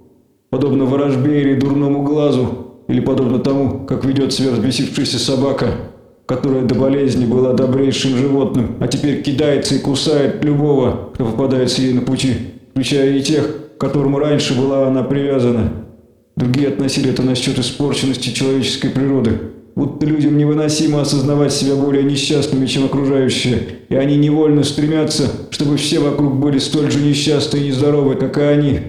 Подобно ворожбе или дурному глазу, или подобно тому, как ведет себя взбесившаяся собака, которая до болезни была добрейшим животным, а теперь кидается и кусает любого, кто попадается ей на пути, включая и тех, к которому раньше была она привязана. Другие относили это насчет испорченности человеческой природы, будто людям невыносимо осознавать себя более несчастными, чем окружающие, и они невольно стремятся, чтобы все вокруг были столь же несчастны и нездоровы, как и они.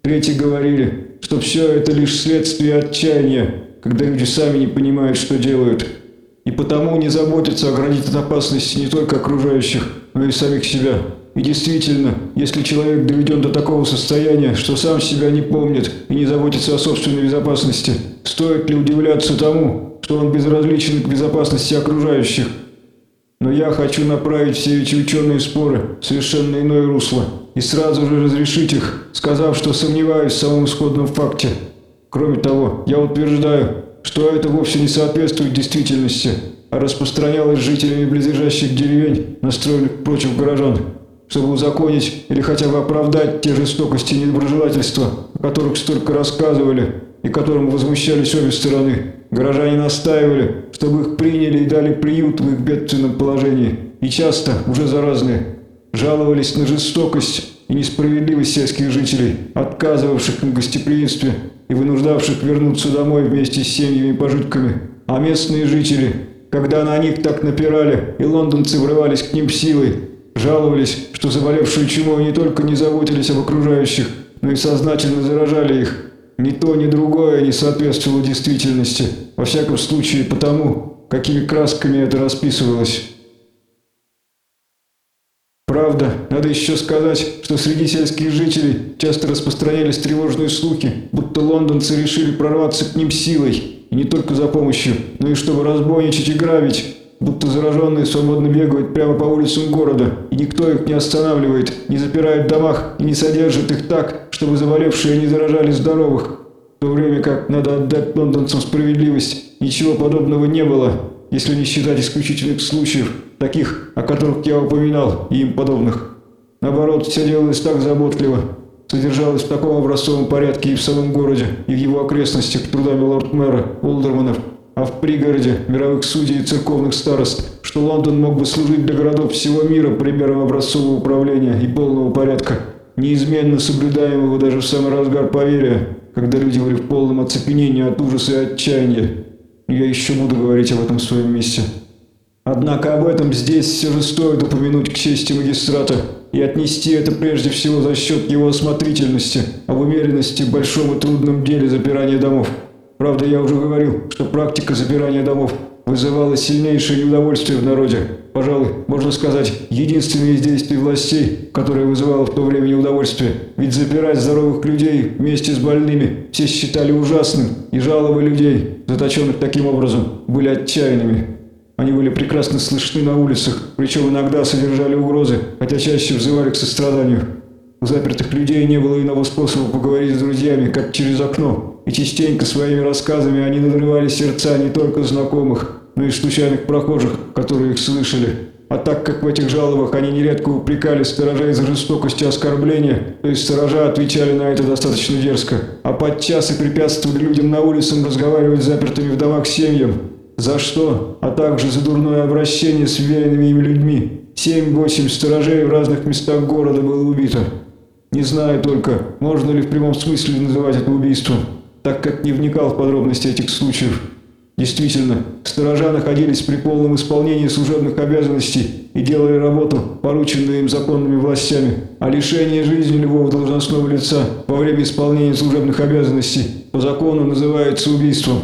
Третьи говорили, что все это лишь следствие отчаяния, когда люди сами не понимают, что делают, и потому не заботятся оградить от опасности не только окружающих, но и самих себя. И действительно, если человек доведен до такого состояния, что сам себя не помнит и не заботится о собственной безопасности, стоит ли удивляться тому, что он безразличен к безопасности окружающих? Но я хочу направить все эти ученые споры в совершенно иное русло и сразу же разрешить их, сказав, что сомневаюсь в самом исходном факте. Кроме того, я утверждаю, что это вовсе не соответствует действительности, а распространялось жителями близлежащих деревень, настроенных против горожан чтобы узаконить или хотя бы оправдать те жестокости и недоброжелательства, о которых столько рассказывали и которым возмущались обе стороны. Горожане настаивали, чтобы их приняли и дали приют в их бедственном положении, и часто, уже заразные, жаловались на жестокость и несправедливость сельских жителей, отказывавших им гостеприимстве и вынуждавших вернуться домой вместе с семьями и пожитками. А местные жители, когда на них так напирали, и лондонцы врывались к ним силой, Жаловались, что заболевшие чумой не только не заботились об окружающих, но и сознательно заражали их. Ни то, ни другое не соответствовало действительности, во всяком случае потому, какими красками это расписывалось. Правда, надо еще сказать, что среди сельских жителей часто распространялись тревожные слухи, будто лондонцы решили прорваться к ним силой, и не только за помощью, но и чтобы разбойничать и грабить, будто зараженные свободно бегают прямо по улицам города, и никто их не останавливает, не запирает в домах и не содержит их так, чтобы заболевшие не заражали здоровых. В то время как, надо отдать лондонцам справедливость, ничего подобного не было, если не считать исключительных случаев, таких, о которых я упоминал, и им подобных. Наоборот, все делалось так заботливо, содержалось в таком образцовом порядке и в самом городе, и в его окрестностях трудами лорд-мэра, Олдерманов, а в пригороде мировых судей и церковных старост, что Лондон мог бы служить для городов всего мира примером образцового управления и полного порядка, неизменно соблюдаемого даже в самый разгар поверия, когда люди были в полном оцепенении от ужаса и отчаяния. Я еще буду говорить об этом в своем месте. Однако об этом здесь все же стоит упомянуть к чести магистрата и отнести это прежде всего за счет его осмотрительности, об умеренности в большом и трудном деле запирания домов. Правда, я уже говорил, что практика забирания домов вызывала сильнейшее неудовольствие в народе. Пожалуй, можно сказать, единственное из действий властей, которое вызывало в то время неудовольствие. Ведь запирать здоровых людей вместе с больными все считали ужасным, и жалобы людей, заточенных таким образом, были отчаянными. Они были прекрасно слышны на улицах, причем иногда содержали угрозы, хотя чаще взывали к состраданию. У запертых людей не было иного способа поговорить с друзьями, как через окно, и частенько своими рассказами они надрывали сердца не только знакомых, но и случайных прохожих, которые их слышали. А так как в этих жалобах они нередко упрекали сторожей за жестокость и оскорбления, то есть сторожа отвечали на это достаточно дерзко, а подчас и препятствовали людям на улицам разговаривать с запертыми в домах семьям. За что? А также за дурное обращение с веренными ими людьми. Семь-восемь сторожей в разных местах города было убито. Не знаю только, можно ли в прямом смысле называть это убийством, так как не вникал в подробности этих случаев. Действительно, сторожа находились при полном исполнении служебных обязанностей и делали работу, порученную им законными властями, а лишение жизни любого должностного лица во время исполнения служебных обязанностей по закону называется убийством.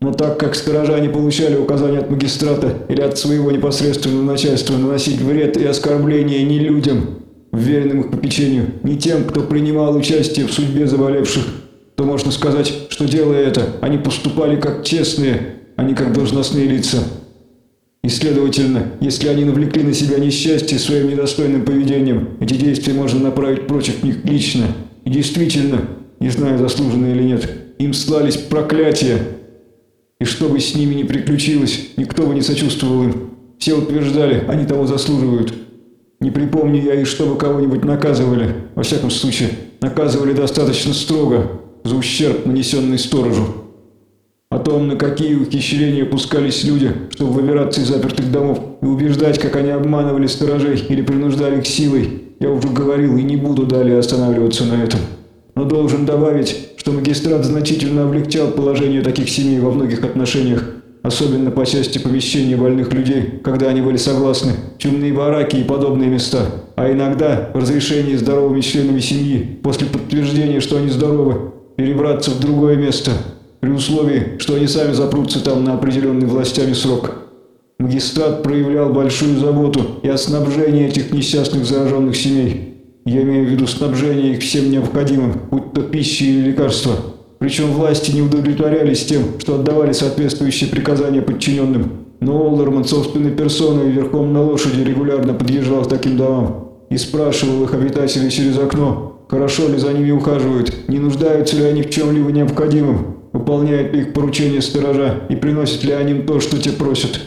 Но так как сторожа не получали указания от магистрата или от своего непосредственного начальства наносить вред и оскорбления ни людям, вверенным их попечению, ни тем, кто принимал участие в судьбе заболевших, то можно сказать, что делая это, они поступали как честные, а не как должностные лица. И следовательно, если они навлекли на себя несчастье своим недостойным поведением, эти действия можно направить против них лично. И действительно, не знаю, заслуженно или нет, им слались проклятия. И что бы с ними ни приключилось, никто бы не сочувствовал им. Все утверждали, они того заслуживают. Не припомню я и чтобы кого-нибудь наказывали. Во всяком случае, наказывали достаточно строго за ущерб, нанесенный сторожу. О том, на какие ухищрения пускались люди, чтобы выбираться из запертых домов и убеждать, как они обманывали сторожей или принуждали их силой, я уже говорил и не буду далее останавливаться на этом. Но должен добавить, что магистрат значительно облегчал положение таких семей во многих отношениях, особенно по части помещения больных людей, когда они были согласны, чумные бараки и подобные места, а иногда в разрешении здоровыми членами семьи, после подтверждения, что они здоровы, перебраться в другое место, при условии, что они сами запрутся там на определенный властями срок. Магистрат проявлял большую заботу и о снабжении этих несчастных зараженных семей. Я имею в виду снабжение их всем необходимым, будь то пища или лекарства – причем власти не удовлетворялись тем, что отдавали соответствующие приказания подчиненным. Но Олдерман собственной персоной верхом на лошади регулярно подъезжал к таким домам и спрашивал их обитателей через окно, хорошо ли за ними ухаживают, не нуждаются ли они в чем-либо необходимом, выполняют ли их поручения сторожа и приносят ли они то, что те просят.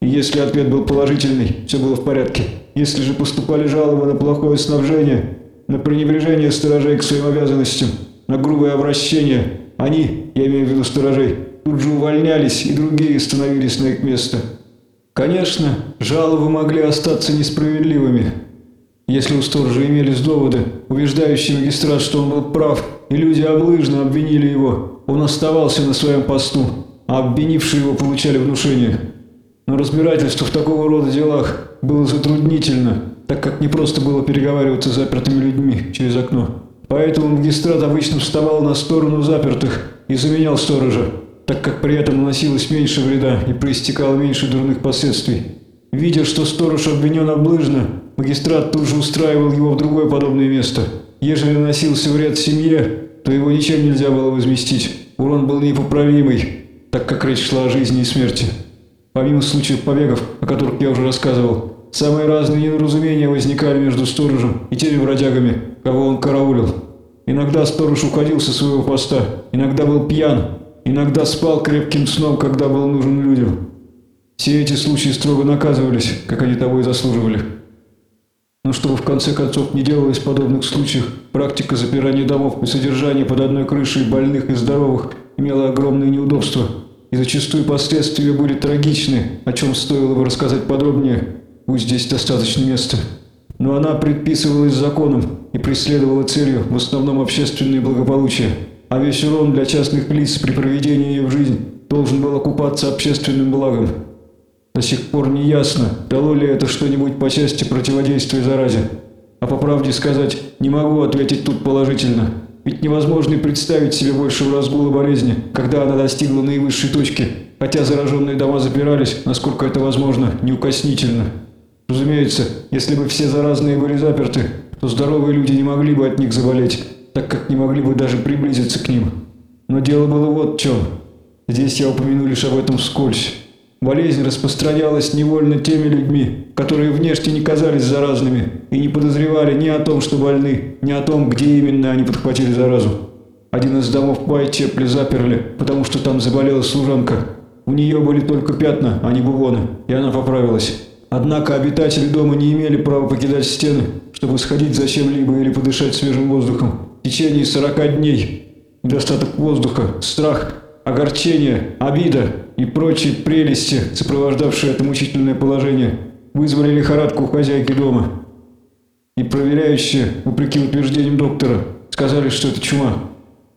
И если ответ был положительный, все было в порядке. Если же поступали жалобы на плохое снабжение, на пренебрежение сторожей к своим обязанностям – на грубое обращение, они, я имею в виду сторожей, тут же увольнялись, и другие становились на их место. Конечно, жалобы могли остаться несправедливыми. Если у сторожа имелись доводы, убеждающие магистрат, что он был прав, и люди облыжно обвинили его, он оставался на своем посту, а обвинившие его получали внушение. Но разбирательство в такого рода делах было затруднительно, так как не просто было переговариваться с запертыми людьми через окно. Поэтому магистрат обычно вставал на сторону запертых и заменял сторожа, так как при этом наносилось меньше вреда и проистекало меньше дурных последствий. Видя, что сторож обвинен облыжно, магистрат тут же устраивал его в другое подобное место. Ежели наносился вред семье, то его ничем нельзя было возместить. Урон был непоправимый, так как речь шла о жизни и смерти. Помимо случаев побегов, о которых я уже рассказывал, Самые разные недоразумения возникали между сторожем и теми бродягами, кого он караулил. Иногда сторож уходил со своего поста, иногда был пьян, иногда спал крепким сном, когда был нужен людям. Все эти случаи строго наказывались, как они того и заслуживали. Но чтобы в конце концов не делалось в подобных случаях, практика запирания домов и содержания под одной крышей больных и здоровых имела огромные неудобства, и зачастую последствия были трагичны, о чем стоило бы рассказать подробнее, Пусть здесь достаточно места. Но она предписывалась законом и преследовала целью в основном общественное благополучие, а весь урон для частных лиц при проведении ее в жизнь должен был окупаться общественным благом. До сих пор не ясно, дало ли это что-нибудь по части противодействия заразе. А по правде сказать, не могу ответить тут положительно. Ведь невозможно и представить себе большего разгула болезни, когда она достигла наивысшей точки, хотя зараженные дома запирались, насколько это возможно, неукоснительно. Разумеется, если бы все заразные были заперты, то здоровые люди не могли бы от них заболеть, так как не могли бы даже приблизиться к ним. Но дело было вот в чем. Здесь я упомяну лишь об этом вскользь. Болезнь распространялась невольно теми людьми, которые внешне не казались заразными и не подозревали ни о том, что больны, ни о том, где именно они подхватили заразу. Один из домов Пайтепли заперли, потому что там заболела служанка. У нее были только пятна, а не бубоны, и она поправилась. Однако обитатели дома не имели права покидать стены, чтобы сходить за чем-либо или подышать свежим воздухом. В течение 40 дней недостаток воздуха, страх, огорчение, обида и прочие прелести, сопровождавшие это мучительное положение, вызвали лихорадку у хозяйки дома. И проверяющие, вопреки утверждениям доктора, сказали, что это чума.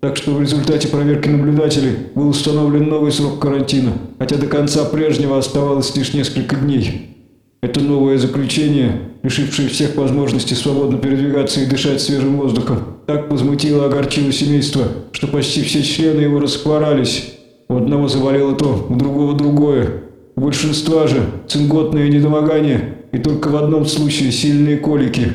Так что в результате проверки наблюдателей был установлен новый срок карантина, хотя до конца прежнего оставалось лишь несколько дней. Это новое заключение, лишившее всех возможности свободно передвигаться и дышать свежим воздухом, так возмутило и огорчило семейство, что почти все члены его расхворались. У одного заболело то, у другого другое. У большинства же цинготное недомогание и только в одном случае сильные колики.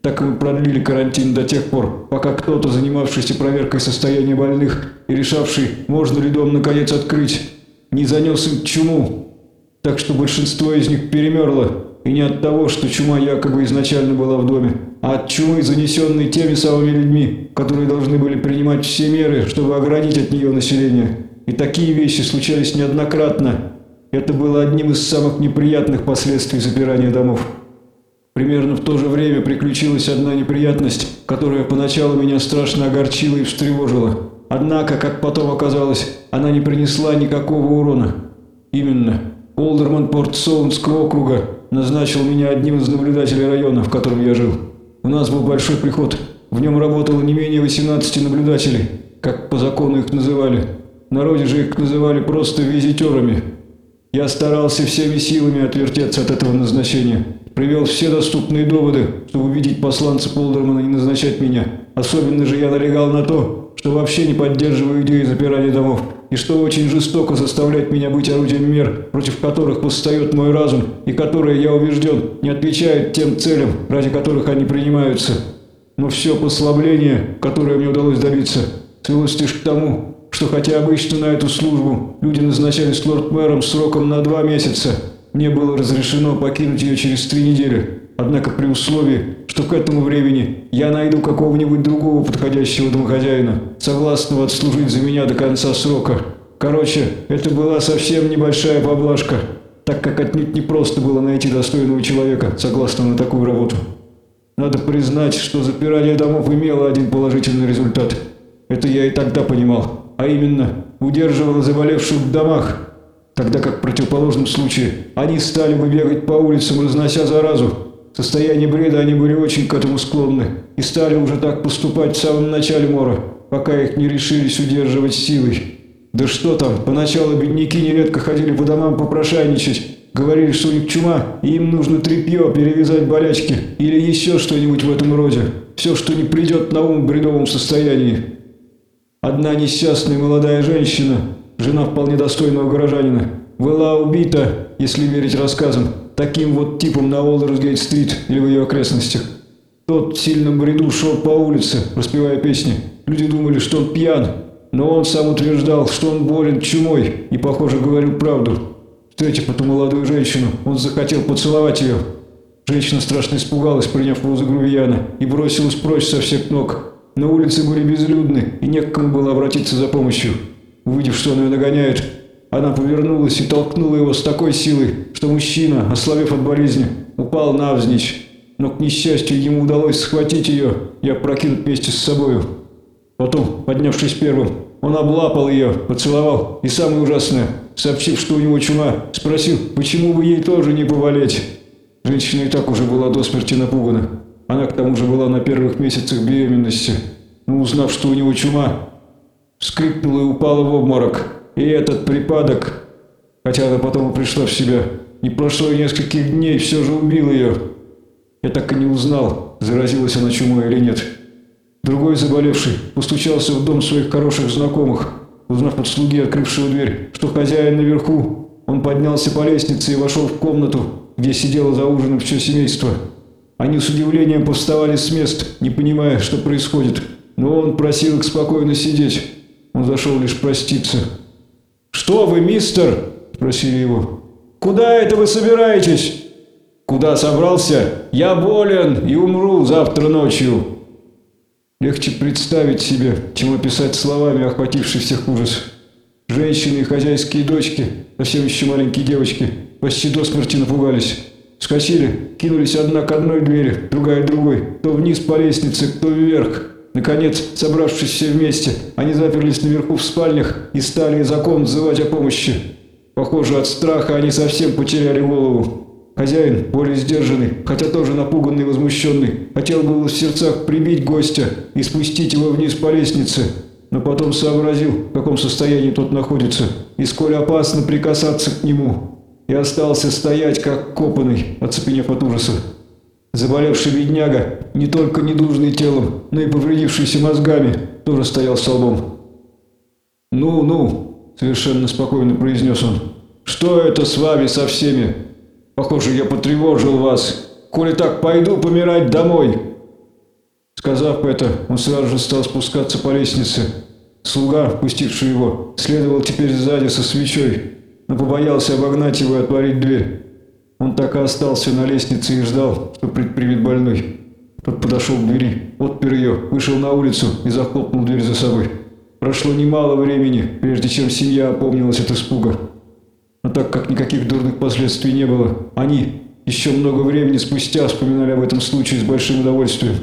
Так мы продлили карантин до тех пор, пока кто-то, занимавшийся проверкой состояния больных и решавший, можно ли дом наконец открыть, не занес им чуму. Так что большинство из них перемерло, и не от того, что чума якобы изначально была в доме, а от чумы, занесенной теми самыми людьми, которые должны были принимать все меры, чтобы оградить от нее население. И такие вещи случались неоднократно. Это было одним из самых неприятных последствий запирания домов. Примерно в то же время приключилась одна неприятность, которая поначалу меня страшно огорчила и встревожила. Однако, как потом оказалось, она не принесла никакого урона. Именно, Олдерман Порт-Соунского округа назначил меня одним из наблюдателей района, в котором я жил. У нас был большой приход. В нем работало не менее 18 наблюдателей, как по закону их называли. Народе же их называли просто визитерами. Я старался всеми силами отвертеться от этого назначения привел все доступные доводы, чтобы убедить посланца Полдермана не назначать меня. Особенно же я налегал на то, что вообще не поддерживаю идеи запирания домов, и что очень жестоко заставлять меня быть орудием мер, против которых восстает мой разум, и которые, я убежден, не отвечают тем целям, ради которых они принимаются. Но все послабление, которое мне удалось добиться, свелось лишь к тому, что хотя обычно на эту службу люди назначались лорд-мэром сроком на два месяца, мне было разрешено покинуть ее через три недели, однако при условии, что к этому времени я найду какого-нибудь другого подходящего домохозяина, согласного отслужить за меня до конца срока. Короче, это была совсем небольшая поблажка, так как отнюдь не просто было найти достойного человека, согласного на такую работу. Надо признать, что запирание домов имело один положительный результат. Это я и тогда понимал, а именно, удерживало заболевших в домах, тогда как в противоположном случае они стали бы бегать по улицам, разнося заразу. В состоянии бреда они были очень к этому склонны и стали уже так поступать в самом начале мора, пока их не решились удерживать силой. Да что там, поначалу бедняки нередко ходили по домам попрошайничать, говорили, что у них чума, и им нужно тряпье, перевязать болячки или еще что-нибудь в этом роде. Все, что не придет на ум в бредовом состоянии. Одна несчастная молодая женщина жена вполне достойного горожанина, была убита, если верить рассказам, таким вот типом на Уоллерсгейт-стрит или в ее окрестностях. Тот в сильном бреду шел по улице, распевая песни. Люди думали, что он пьян, но он сам утверждал, что он болен чумой и, похоже, говорил правду. Встретив эту молодую женщину, он захотел поцеловать ее. Женщина страшно испугалась, приняв позу грубияна, и бросилась прочь со всех ног. На улице были безлюдны, и не к кому было обратиться за помощью. Увидев, что он ее нагоняет, она повернулась и толкнула его с такой силой, что мужчина, ослабев от болезни, упал навзничь. Но, к несчастью, ему удалось схватить ее и опрокинуть вместе с собою. Потом, поднявшись первым, он облапал ее, поцеловал и, самое ужасное, сообщив, что у него чума, спросил, почему бы ей тоже не повалять. Женщина и так уже была до смерти напугана. Она к тому же была на первых месяцах беременности. Но узнав, что у него чума, вскрикнула и упала в обморок. И этот припадок, хотя она потом и пришла в себя, не прошло и нескольких дней, все же убил ее. Я так и не узнал, заразилась она чумой или нет. Другой заболевший постучался в дом своих хороших знакомых, узнав от слуги, открывшего дверь, что хозяин наверху. Он поднялся по лестнице и вошел в комнату, где сидело за ужином все семейство. Они с удивлением повставали с мест, не понимая, что происходит, но он просил их спокойно сидеть. Он зашел лишь проститься. «Что вы, мистер?» – спросили его. «Куда это вы собираетесь?» «Куда собрался? Я болен и умру завтра ночью». Легче представить себе, чем описать словами охвативший всех ужас. Женщины и хозяйские дочки, совсем еще маленькие девочки, почти до смерти напугались. Скосили, кинулись одна к одной двери, другая к другой, то вниз по лестнице, то вверх. Наконец, собравшись все вместе, они заперлись наверху в спальнях и стали закон взывать о помощи. Похоже, от страха они совсем потеряли голову. Хозяин, более сдержанный, хотя тоже напуганный и возмущенный, хотел было в сердцах прибить гостя и спустить его вниз по лестнице, но потом сообразил, в каком состоянии тот находится, и сколь опасно прикасаться к нему, и остался стоять, как копанный, оцепенев от ужаса. Заболевший бедняга, не только недужный телом, но и повредившийся мозгами, тоже стоял столбом. «Ну, ну», – совершенно спокойно произнес он, – «что это с вами со всеми? Похоже, я потревожил вас. Коли так, пойду помирать домой». Сказав это, он сразу же стал спускаться по лестнице. Слуга, пустивший его, следовал теперь сзади со свечой, но побоялся обогнать его и отворить дверь. Он так и остался на лестнице и ждал, что предпримет больной. Тот подошел к двери, отпер ее, вышел на улицу и захлопнул дверь за собой. Прошло немало времени, прежде чем семья опомнилась от испуга. Но так как никаких дурных последствий не было, они еще много времени спустя вспоминали об этом случае с большим удовольствием.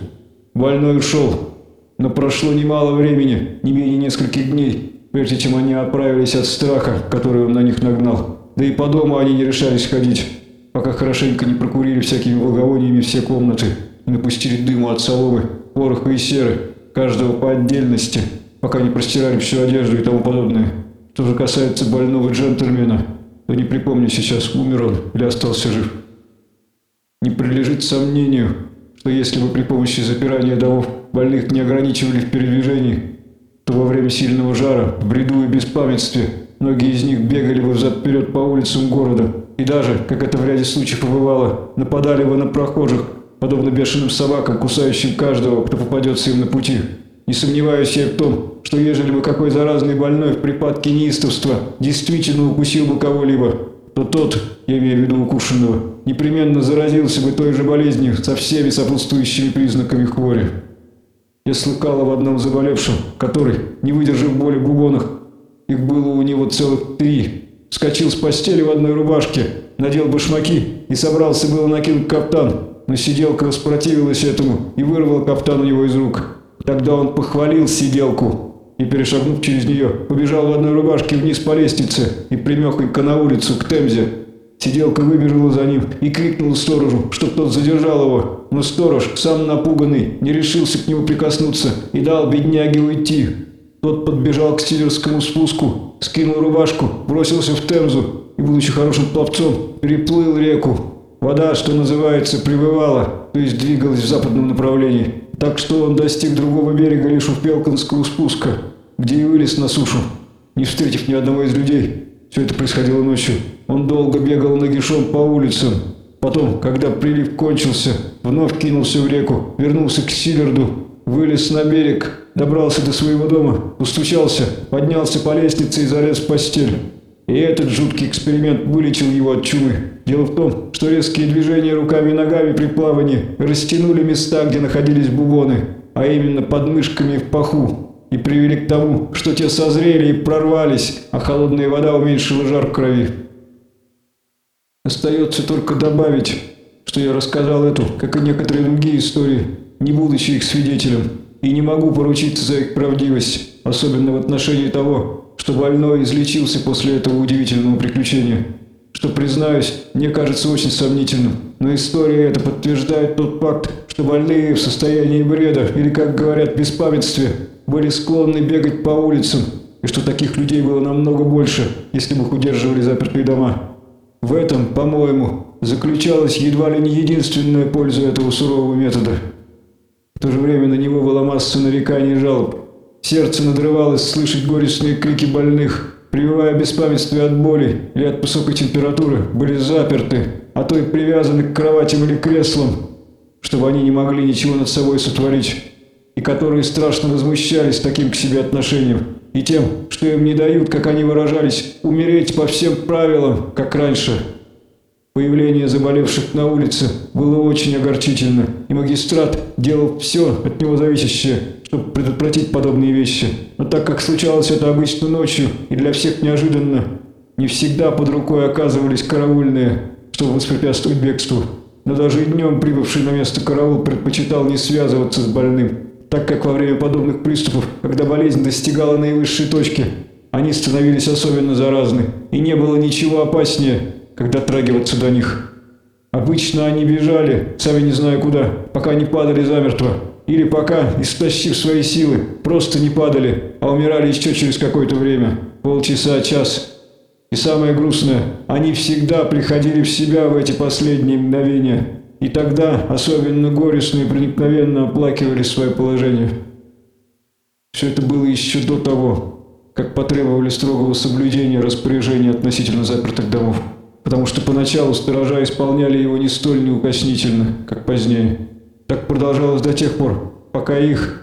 Больной ушел, но прошло немало времени, не менее нескольких дней, прежде чем они отправились от страха, который он на них нагнал. Да и по дому они не решались ходить, пока хорошенько не прокурили всякими благовониями все комнаты и напустили дыму от соломы, пороха и серы, каждого по отдельности, пока не простирали всю одежду и тому подобное. Что же касается больного джентльмена, то не припомню сейчас, умер он или остался жив. Не прилежит сомнению, что если бы при помощи запирания домов больных не ограничивали в передвижении, во время сильного жара, в бреду и беспамятстве, многие из них бегали бы взад-вперед по улицам города и даже, как это в ряде случаев бывало, нападали бы на прохожих, подобно бешеным собакам, кусающим каждого, кто попадется им на пути. Не сомневаюсь я в том, что ежели бы какой заразный больной в припадке неистовства действительно укусил бы кого-либо, то тот, я имею в виду укушенного, непременно заразился бы той же болезнью со всеми сопутствующими признаками хвори. Я слыхал об одном заболевшем, который, не выдержав боли в бубонах, их было у него целых три, вскочил с постели в одной рубашке, надел башмаки и собрался было накинуть каптан, но сиделка воспротивилась этому и вырвала каптан у него из рук. Тогда он похвалил сиделку и, перешагнув через нее, побежал в одной рубашке вниз по лестнице и примехонько на улицу к Темзе. Сиделка выбежала за ним и крикнула сторожу, чтоб тот задержал его, но сторож, сам напуганный, не решился к нему прикоснуться и дал бедняге уйти. Тот подбежал к стилерскому спуску, скинул рубашку, бросился в Темзу и, будучи хорошим пловцом, переплыл реку. Вода, что называется, прибывала, то есть двигалась в западном направлении, так что он достиг другого берега лишь у Пелканского спуска, где и вылез на сушу, не встретив ни одного из людей. Все это происходило ночью. Он долго бегал нагишом по улицам. Потом, когда прилив кончился, вновь кинулся в реку, вернулся к Силерду, вылез на берег, добрался до своего дома, устучался, поднялся по лестнице и залез в постель. И этот жуткий эксперимент вылечил его от чумы. Дело в том, что резкие движения руками и ногами при плавании растянули места, где находились бубоны, а именно под мышками в паху и привели к тому, что те созрели и прорвались, а холодная вода уменьшила жар крови. Остается только добавить, что я рассказал эту, как и некоторые другие истории, не будучи их свидетелем, и не могу поручиться за их правдивость, особенно в отношении того, что больной излечился после этого удивительного приключения. Что, признаюсь, мне кажется очень сомнительным, но история эта подтверждает тот факт, что больные в состоянии бреда, или, как говорят, беспамятстве, были склонны бегать по улицам, и что таких людей было намного больше, если бы их удерживали запертые дома. В этом, по-моему, заключалась едва ли не единственная польза этого сурового метода. В то же время на него была масса нареканий и жалоб. Сердце надрывалось слышать горестные крики больных, прививая беспамятствие от боли или от высокой температуры, были заперты, а то и привязаны к кроватям или креслам, чтобы они не могли ничего над собой сотворить и которые страшно возмущались таким к себе отношением, и тем, что им не дают, как они выражались, умереть по всем правилам, как раньше. Появление заболевших на улице было очень огорчительно, и магистрат делал все от него зависящее, чтобы предотвратить подобные вещи. Но так как случалось это обычно ночью и для всех неожиданно, не всегда под рукой оказывались караульные, чтобы воспрепятствовать бегству. Но даже и днем прибывший на место караул предпочитал не связываться с больным, так как во время подобных приступов, когда болезнь достигала наивысшей точки, они становились особенно заразны, и не было ничего опаснее, когда трагиваться до них. Обычно они бежали, сами не зная куда, пока не падали замертво, или пока, истощив свои силы, просто не падали, а умирали еще через какое-то время, полчаса, час. И самое грустное, они всегда приходили в себя в эти последние мгновения – и тогда особенно горестно и проникновенно оплакивали свое положение. Все это было еще до того, как потребовали строгого соблюдения распоряжения относительно запертых домов, потому что поначалу сторожа исполняли его не столь неукоснительно, как позднее. Так продолжалось до тех пор, пока их